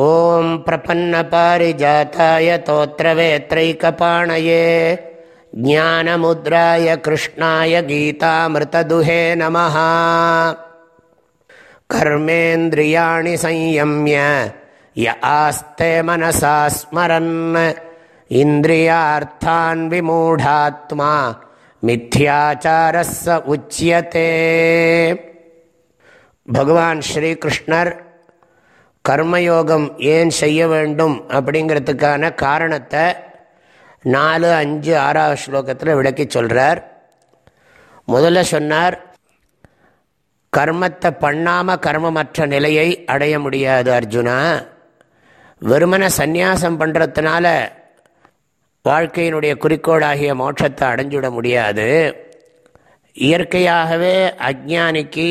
ॐ प्रपन्नपारिजाताय तोत्रवेत्रैकपाणये ज्ञानमुद्राय कृष्णाय गीतामृतदुहे नमः कर्मेन्द्रियाणि संयम्य य आस्ते मनसा स्मरन् इन्द्रियार्थान् विमूढात्मा मिथ्याचारः स उच्यते भगवान् श्रीकृष्णर् கர்மயோகம் ஏன் செய்ய வேண்டும் அப்படிங்கிறதுக்கான காரணத்தை நாலு அஞ்சு ஆறாவது ஸ்லோகத்தில் விளக்கி சொல்கிறார் முதல்ல சொன்னார் கர்மத்தை பண்ணாமல் கர்மமற்ற நிலையை அடைய முடியாது அர்ஜுனா. வெறுமன சந்நியாசம் பண்ணுறதுனால வாழ்க்கையினுடைய குறிக்கோளாகிய மோட்சத்தை அடைஞ்சுட முடியாது. இயற்கையாகவே அஜானிக்கு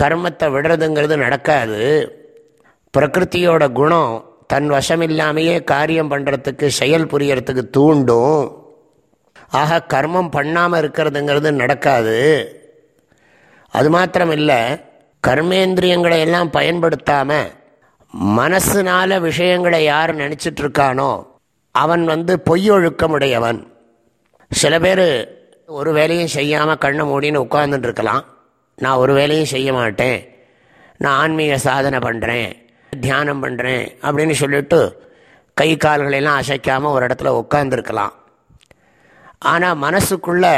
கர்மத்தை விடுறதுங்கிறது நடக்காது. பிரகிருத்தியோட குணம் தன் வசம் இல்லாமையே காரியம் பண்ணுறதுக்கு செயல் புரியறதுக்கு தூண்டும். ஆக கர்மம் பண்ணாமல் இருக்கிறதுங்கிறது நடக்காது. அது மாத்திரம் இல்லை கர்மேந்திரியங்களை எல்லாம் பயன்படுத்தாமல் மனசுனால விஷயங்களை யார் நினச்சிட்ருக்கானோ அவன் வந்து பொய்யொழுக்கமுடையவன் சில பேர் ஒரு வேலையும் செய்யாமல் கண்ணை மூடின்னு உட்கார்ந்துட்டு இருக்கலாம் நான் ஒரு வேலையும் செய்ய மாட்டேன். நான் ஆன்மீக சாதனை பண்ணுறேன் தியானம் பண்ணுறேன் அப்படின்னு சொல்லிட்டு கை கால்களெல்லாம் அசைக்காமல் ஒரு இடத்துல உட்காந்துருக்கலாம் ஆனால் மனசுக்குள்ளே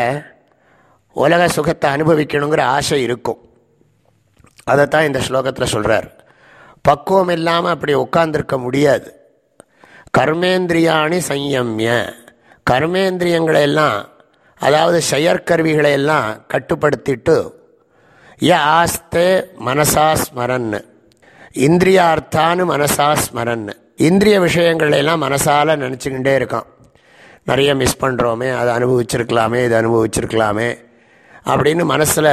உலக சுகத்தை அனுபவிக்கணுங்கிற ஆசை இருக்கும். அதைத்தான் இந்த ஸ்லோகத்தில் சொல்கிறார் பக்குவம் இல்லாமல் அப்படி உட்காந்துருக்க முடியாது. கர்மேந்திரியாணி சையம்ய. கர்மேந்திரியங்களை எல்லாம் அதாவது செயற்கருவிகளை எல்லாம் கட்டுப்படுத்திட்டு ய ஆஸ்தே மனசா ஸ்மரன்னு. இந்திரியார்த்தான்னு மனசா ஸ்மரன் இந்திரிய விஷயங்கள் எல்லாம் மனசால் நினச்சிக்கிட்டே இருக்கான். நிறைய மிஸ் பண்ணுறோமே அதை அனுபவிச்சிருக்கலாமே இதை அனுபவிச்சிருக்கலாமே அப்படின்னு மனசில்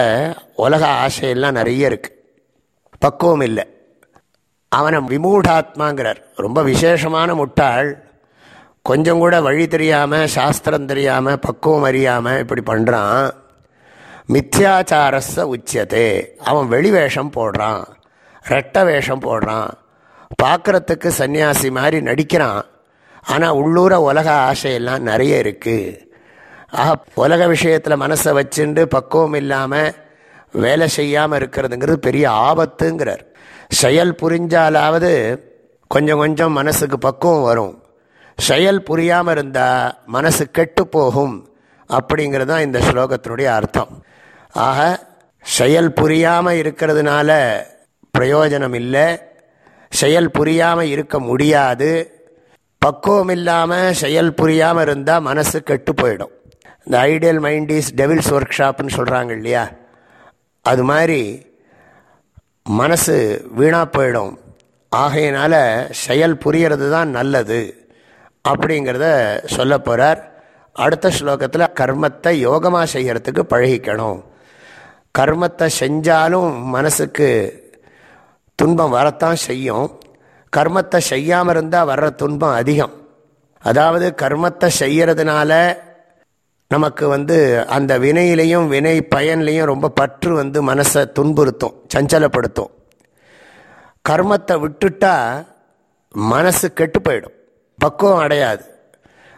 உலக ஆசையெல்லாம் நிறைய இருக்குது பக்குவம் இல்லை. அவனை விமூடாத்மாங்கிறார். ரொம்ப விசேஷமான முட்டாள். கொஞ்சம் கூட வழி தெரியாமல் சாஸ்திரம் தெரியாமல் பக்குவம் அறியாமல் இப்படி பண்ணுறான் மித்யாச்சாரஸ உச்சியதே. அவன் வெளி வேஷம் போடுறான். ரெட்ட வேஷம் போடுறான். பார்க்குறதுக்கு சன்னியாசி மாதிரி நடிக்கிறான். ஆனால் உள்ளூர உலக ஆசையெல்லாம் நிறைய இருக்குது ஆக உலக விஷயத்தில் மனசை வச்சுண்டு பக்குவம் இல்லாமல் வேலை செய்யாமல் இருக்கிறதுங்கிறது பெரிய ஆபத்துங்கிறார். செயல் புரிஞ்சாலாவது கொஞ்சம் கொஞ்சம் மனசுக்கு பக்குவம் வரும். செயல் புரியாமல் இருந்தால் மனசு கெட்டு போகும். அப்படிங்கிறது தான் இந்த ஸ்லோகத்தினுடைய அர்த்தம். ஆக செயல் புரியாமல் இருக்கிறதுனால பிரயோஜனம் இல்லை செயல் புரியாமல் இருக்க முடியாது. பக்குவம் இல்லாமல் செயல் புரியாமல் இருந்தால் மனசு கெட்டு போயிடும். இந்த ஐடியல் மைண்ட் இஸ் டெவில்ஸ் ஒர்க் ஷாப்னு சொல்கிறாங்க இல்லையா? அது மாதிரி மனசு வீணாக போயிடும். ஆகையினால செயல் புரியறது தான் நல்லது அப்படிங்கிறத சொல்ல போகிறார் அடுத்த ஸ்லோகத்தில் கர்மத்தை யோகமாக செய்கிறதுக்கு பழகிக்கணும். கர்மத்தை செஞ்சாலும் மனசுக்கு துன்பம் வரத்தான் செய்யும். கர்மத்தை செய்யாமல் இருந்தால் வர்ற துன்பம் அதிகம். அதாவது கர்மத்தை செய்கிறதுனால நமக்கு வந்து அந்த வினையிலையும் வினை பயன்லையும் ரொம்ப பற்று வந்து மனசை துன்புறுத்தும் சஞ்சலப்படுத்தும். கர்மத்தை விட்டுட்டா மனசு கெட்டு போயிடும். பக்குவம் அடையாது.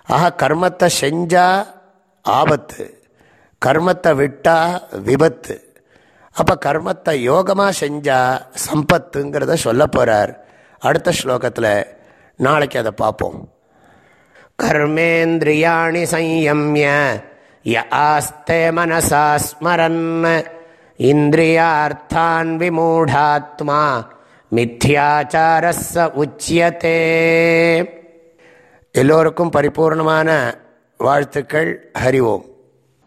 ஆக கர்மத்தை செஞ்சால் ஆபத்து. கர்மத்தை விட்டால் விபத்து. அப்போ கர்மத்தை யோகமாக செஞ்சால் சம்பத்துங்கிறத சொல்ல போகிறார் அடுத்த ஸ்லோகத்தில் நாளைக்கு அதை பார்ப்போம். கர்மேந்திரியாணி சம்யம்ய ய ஆஸ்தே மனசா ஸ்மரன் இந்திரியார்த்தான் விமூடாத்மா மித்யாச்சாரஸ உச்சியத்தே எல்லோருக்கும் பரிபூர்ணமான வாழ்த்துக்கள். ஹரி ஓம்.